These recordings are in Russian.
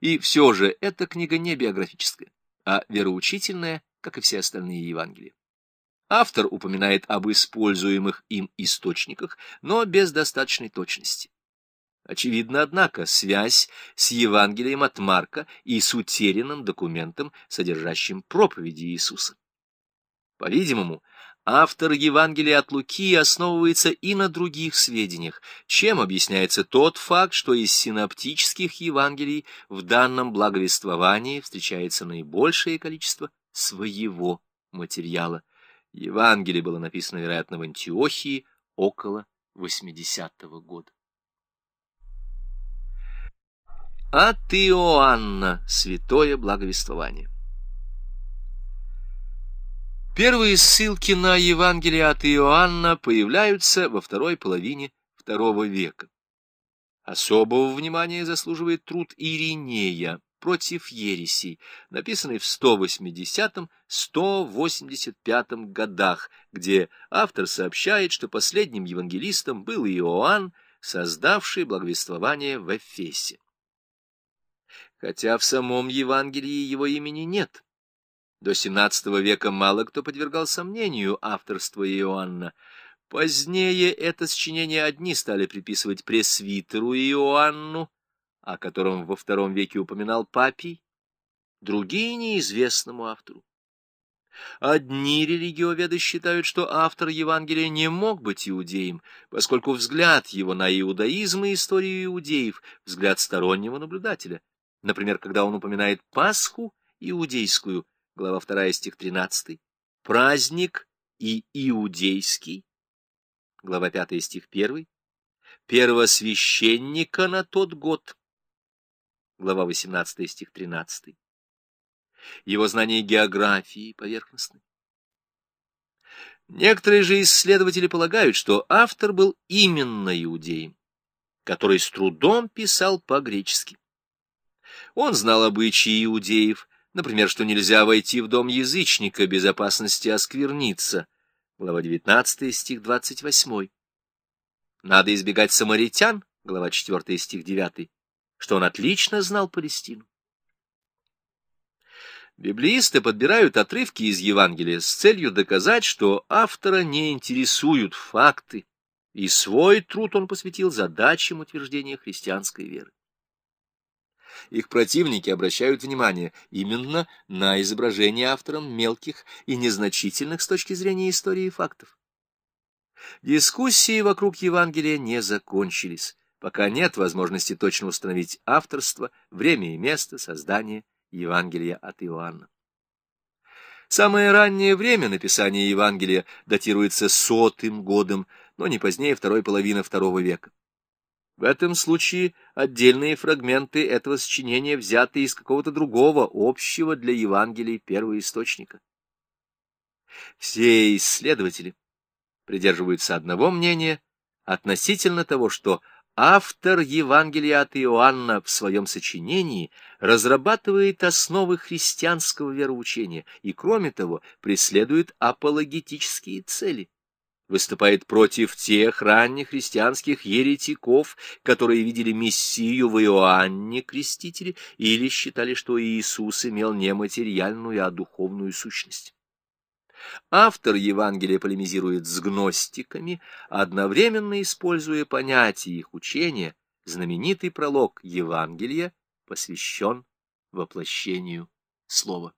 И все же эта книга не биографическая, а вероучительная, как и все остальные Евангелия. Автор упоминает об используемых им источниках, но без достаточной точности. Очевидно, однако, связь с Евангелием от Марка и с утерянным документом, содержащим проповеди Иисуса. По-видимому, автор Евангелия от Луки основывается и на других сведениях, чем объясняется тот факт, что из синоптических Евангелий в данном благовествовании встречается наибольшее количество своего материала. Евангелие было написано, вероятно, в Антиохии около 80-го года. От Иоанна. Святое благовествование. Первые ссылки на Евангелие от Иоанна появляются во второй половине второго века. Особого внимания заслуживает труд Иринея против ересей, написанный в 180-185 годах, где автор сообщает, что последним евангелистом был Иоанн, создавший благовествование в Эфесе хотя в самом Евангелии его имени нет. До XVII века мало кто подвергал сомнению авторство Иоанна. Позднее это сочинение одни стали приписывать пресвитеру Иоанну, о котором во втором веке упоминал Папий, другие — неизвестному автору. Одни религиоведы считают, что автор Евангелия не мог быть иудеем, поскольку взгляд его на иудаизм и историю иудеев — взгляд стороннего наблюдателя. Например, когда он упоминает Пасху иудейскую, глава 2, стих 13, праздник и иудейский, глава 5, стих 1, первосвященника на тот год, глава 18, стих 13, его знание географии поверхностны. Некоторые же исследователи полагают, что автор был именно иудеем, который с трудом писал по-гречески. Он знал обычаи иудеев, например, что нельзя войти в дом язычника без опасности оскверниться. Глава 19, стих 28. Надо избегать самаритян, глава 4, стих 9, что он отлично знал Палестину. Библеисты подбирают отрывки из Евангелия с целью доказать, что автора не интересуют факты, и свой труд он посвятил задачам утверждения христианской веры их противники обращают внимание именно на изображение автором мелких и незначительных с точки зрения истории фактов. Дискуссии вокруг Евангелия не закончились, пока нет возможности точно установить авторство, время и место создания Евангелия от Иоанна. Самое раннее время написания Евангелия датируется сотым годом, но не позднее второй половины второго века. В этом случае отдельные фрагменты этого сочинения взяты из какого-то другого, общего для Евангелий первоисточника. Все исследователи придерживаются одного мнения относительно того, что автор Евангелия от Иоанна в своем сочинении разрабатывает основы христианского вероучения и, кроме того, преследует апологетические цели выступает против тех ранних христианских еретиков, которые видели Мессию в Иоанне Крестителе или считали, что Иисус имел не материальную, а духовную сущность. Автор Евангелия полемизирует с гностиками, одновременно используя понятие их учения, знаменитый пролог Евангелия посвящен воплощению Слова.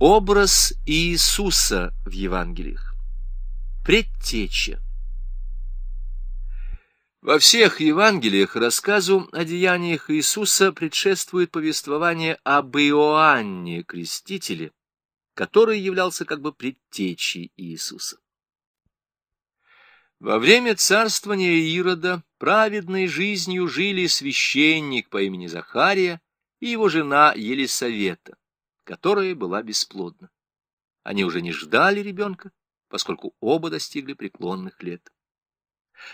Образ Иисуса в Евангелиях. Предтеча. Во всех Евангелиях рассказу о деяниях Иисуса предшествует повествование об Иоанне Крестителе, который являлся как бы предтечей Иисуса. Во время царствования Ирода праведной жизнью жили священник по имени Захария и его жена Елисавета которая была бесплодна. Они уже не ждали ребенка, поскольку оба достигли преклонных лет.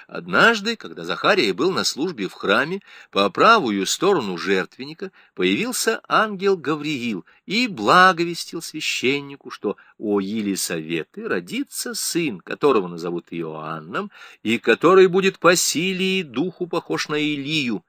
Однажды, когда Захария был на службе в храме, по правую сторону жертвенника появился ангел Гавриил и благовестил священнику, что у Елисаветы родится сын, которого назовут Иоанном, и который будет по силе и духу похож на Илию,